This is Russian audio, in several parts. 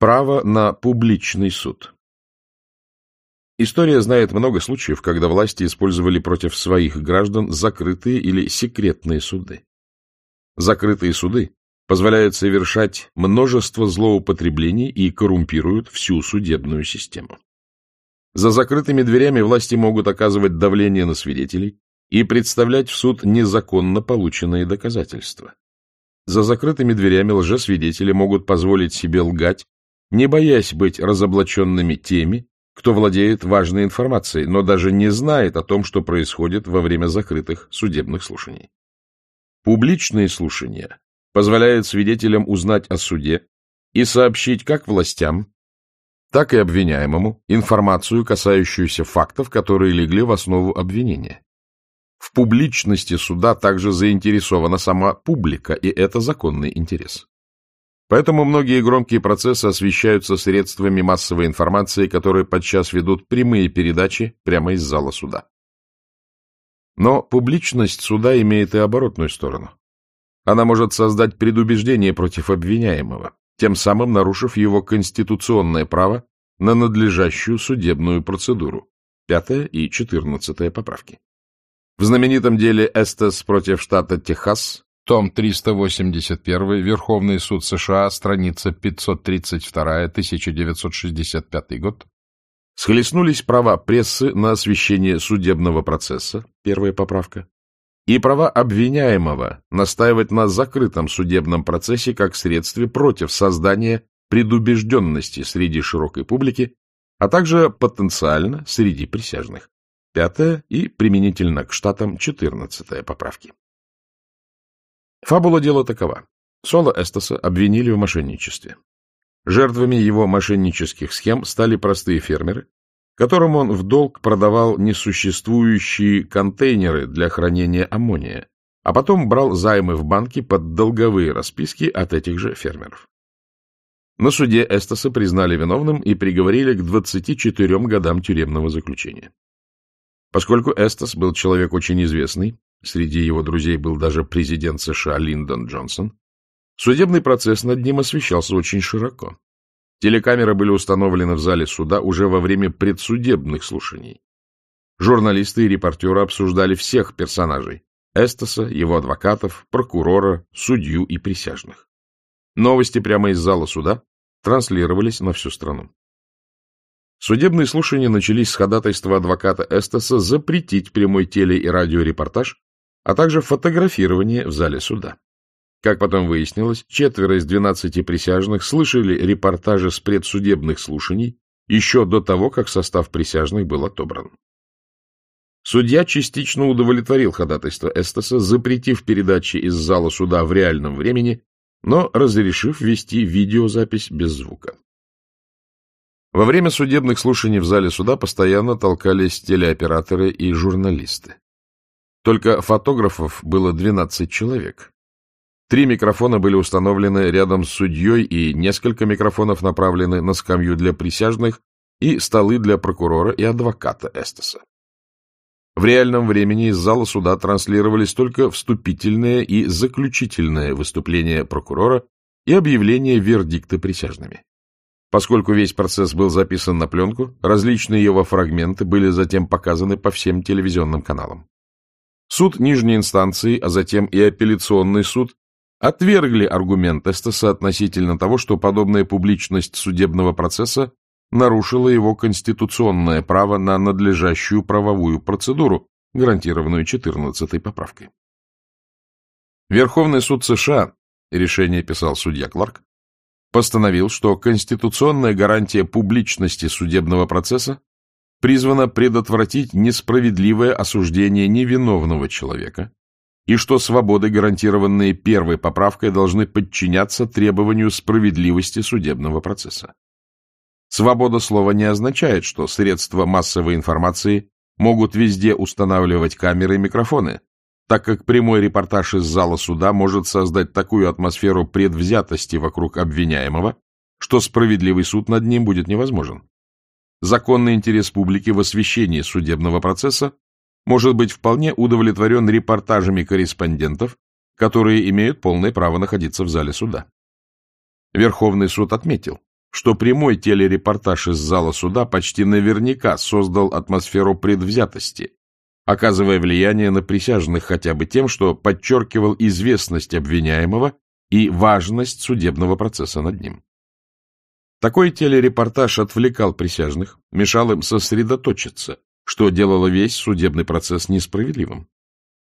Право на публичный суд. История знает много случаев, когда власти использовали против своих граждан закрытые или секретные суды. Закрытые суды позволяют совершать множество злоупотреблений и коррумпируют всю судебную систему. За закрытыми дверями власти могут оказывать давление на свидетелей и представлять в суд незаконно полученные доказательства. За закрытыми дверями лжесвидетели могут позволить себе лгать не боясь быть разоблаченными теми, кто владеет важной информацией, но даже не знает о том, что происходит во время закрытых судебных слушаний. Публичные слушания позволяют свидетелям узнать о суде и сообщить как властям, так и обвиняемому информацию, касающуюся фактов, которые легли в основу обвинения. В публичности суда также заинтересована сама публика, и это законный интерес. Поэтому многие громкие процессы освещаются средствами массовой информации, которые подчас ведут прямые передачи прямо из зала суда. Но публичность суда имеет и оборотную сторону. Она может создать предубеждение против обвиняемого, тем самым нарушив его конституционное право на надлежащую судебную процедуру. Пятая и четырнадцатая поправки. В знаменитом деле Эстес против штата Техас том 381, Верховный суд США, страница 532, 1965 год, схлестнулись права прессы на освещение судебного процесса, первая поправка, и права обвиняемого настаивать на закрытом судебном процессе как средстве против создания предубежденности среди широкой публики, а также потенциально среди присяжных. Пятая и применительно к штатам четырнадцатая поправки. Фабула дела такова. Соло Эстаса обвинили в мошенничестве. Жертвами его мошеннических схем стали простые фермеры, которым он в долг продавал несуществующие контейнеры для хранения аммония, а потом брал займы в банке под долговые расписки от этих же фермеров. На суде Эстаса признали виновным и приговорили к 24 годам тюремного заключения. Поскольку Эстас был человек очень известный, среди его друзей был даже президент США Линдон Джонсон, судебный процесс над ним освещался очень широко. Телекамеры были установлены в зале суда уже во время предсудебных слушаний. Журналисты и репортеры обсуждали всех персонажей – Эстаса, его адвокатов, прокурора, судью и присяжных. Новости прямо из зала суда транслировались на всю страну. Судебные слушания начались с ходатайства адвоката Эстаса запретить прямой теле- и радиорепортаж а также фотографирование в зале суда. Как потом выяснилось, четверо из двенадцати присяжных слышали репортажи с предсудебных слушаний еще до того, как состав присяжных был отобран. Судья частично удовлетворил ходатайство Эстеса, запретив передачи из зала суда в реальном времени, но разрешив вести видеозапись без звука. Во время судебных слушаний в зале суда постоянно толкались телеоператоры и журналисты. Только фотографов было 12 человек. Три микрофона были установлены рядом с судьей, и несколько микрофонов направлены на скамью для присяжных и столы для прокурора и адвоката Эстеса. В реальном времени из зала суда транслировались только вступительное и заключительное выступление прокурора и объявление вердикта присяжными. Поскольку весь процесс был записан на пленку, различные его фрагменты были затем показаны по всем телевизионным каналам. Суд нижней инстанции, а затем и апелляционный суд отвергли аргумент Эстеса относительно того, что подобная публичность судебного процесса нарушила его конституционное право на надлежащую правовую процедуру, гарантированную 14-й поправкой. Верховный суд США, решение писал судья Кларк, постановил, что конституционная гарантия публичности судебного процесса призвана предотвратить несправедливое осуждение невиновного человека и что свободы, гарантированные первой поправкой, должны подчиняться требованию справедливости судебного процесса. Свобода слова не означает, что средства массовой информации могут везде устанавливать камеры и микрофоны, так как прямой репортаж из зала суда может создать такую атмосферу предвзятости вокруг обвиняемого, что справедливый суд над ним будет невозможен законный интерес публики в освещении судебного процесса может быть вполне удовлетворен репортажами корреспондентов, которые имеют полное право находиться в зале суда. Верховный суд отметил, что прямой телерепортаж из зала суда почти наверняка создал атмосферу предвзятости, оказывая влияние на присяжных хотя бы тем, что подчеркивал известность обвиняемого и важность судебного процесса над ним. Такой телерепортаж отвлекал присяжных, мешал им сосредоточиться, что делало весь судебный процесс несправедливым.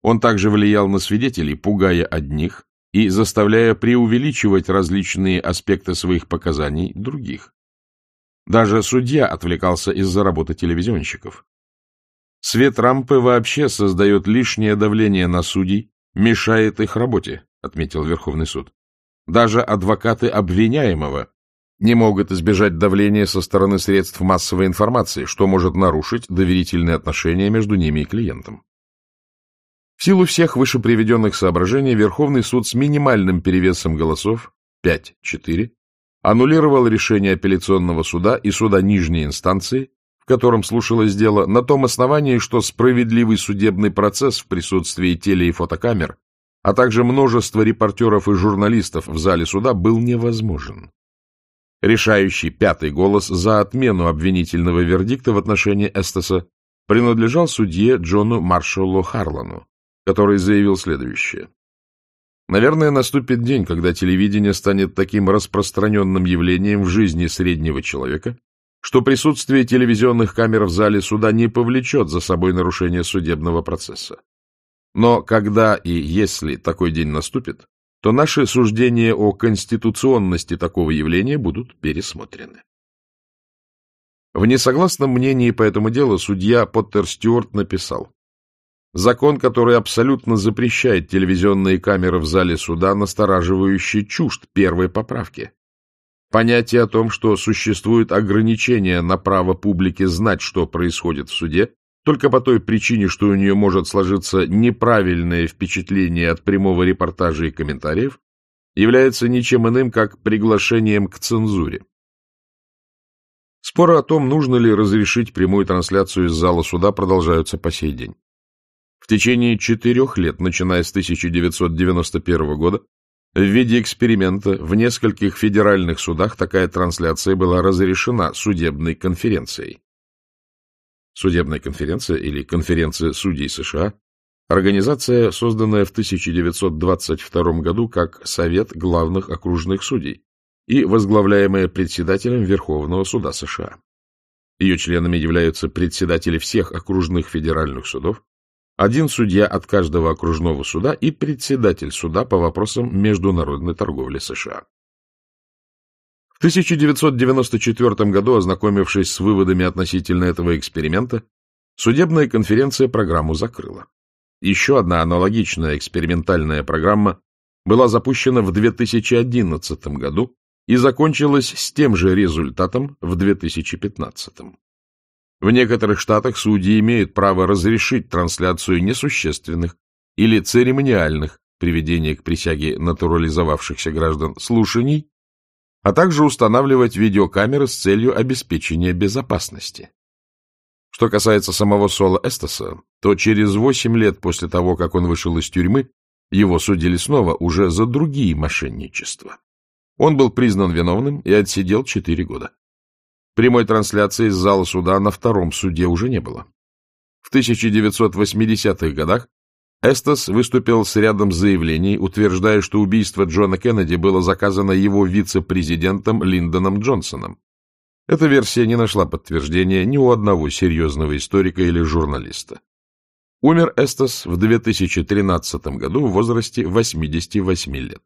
Он также влиял на свидетелей, пугая одних и заставляя преувеличивать различные аспекты своих показаний других. Даже судья отвлекался из-за работы телевизионщиков. Свет рампы вообще создает лишнее давление на судей, мешает их работе, отметил Верховный суд. Даже адвокаты обвиняемого не могут избежать давления со стороны средств массовой информации, что может нарушить доверительные отношения между ними и клиентом. В силу всех выше приведенных соображений Верховный суд с минимальным перевесом голосов 5-4 аннулировал решение апелляционного суда и суда нижней инстанции, в котором слушалось дело, на том основании, что справедливый судебный процесс в присутствии теле- и фотокамер, а также множество репортеров и журналистов в зале суда был невозможен. Решающий пятый голос за отмену обвинительного вердикта в отношении Эстеса принадлежал судье Джону Маршаллу Харлану, который заявил следующее. Наверное, наступит день, когда телевидение станет таким распространенным явлением в жизни среднего человека, что присутствие телевизионных камер в зале суда не повлечет за собой нарушение судебного процесса. Но когда и если такой день наступит, то наши суждения о конституционности такого явления будут пересмотрены. В несогласном мнении по этому делу судья Поттер Стюарт написал, Закон, который абсолютно запрещает телевизионные камеры в зале суда, настораживающий чужд первой поправки. Понятие о том, что существует ограничение на право публики знать, что происходит в суде, только по той причине, что у нее может сложиться неправильное впечатление от прямого репортажа и комментариев, является ничем иным, как приглашением к цензуре. Споры о том, нужно ли разрешить прямую трансляцию из зала суда, продолжаются по сей день. В течение четырех лет, начиная с 1991 года, в виде эксперимента в нескольких федеральных судах такая трансляция была разрешена судебной конференцией. Судебная конференция или конференция судей США – организация, созданная в 1922 году как Совет главных окружных судей и возглавляемая председателем Верховного суда США. Ее членами являются председатели всех окружных федеральных судов, один судья от каждого окружного суда и председатель суда по вопросам международной торговли США. В 1994 году, ознакомившись с выводами относительно этого эксперимента, судебная конференция программу закрыла. Еще одна аналогичная экспериментальная программа была запущена в 2011 году и закончилась с тем же результатом в 2015. В некоторых штатах судьи имеют право разрешить трансляцию несущественных или церемониальных приведения к присяге натурализовавшихся граждан слушаний, а также устанавливать видеокамеры с целью обеспечения безопасности. Что касается самого Соло Эстеса, то через восемь лет после того, как он вышел из тюрьмы, его судили снова уже за другие мошенничества. Он был признан виновным и отсидел четыре года. Прямой трансляции из зала суда на втором суде уже не было. В 1980-х годах Эстес выступил с рядом заявлений, утверждая, что убийство Джона Кеннеди было заказано его вице-президентом Линдоном Джонсоном. Эта версия не нашла подтверждения ни у одного серьезного историка или журналиста. Умер Эстес в 2013 году в возрасте 88 лет.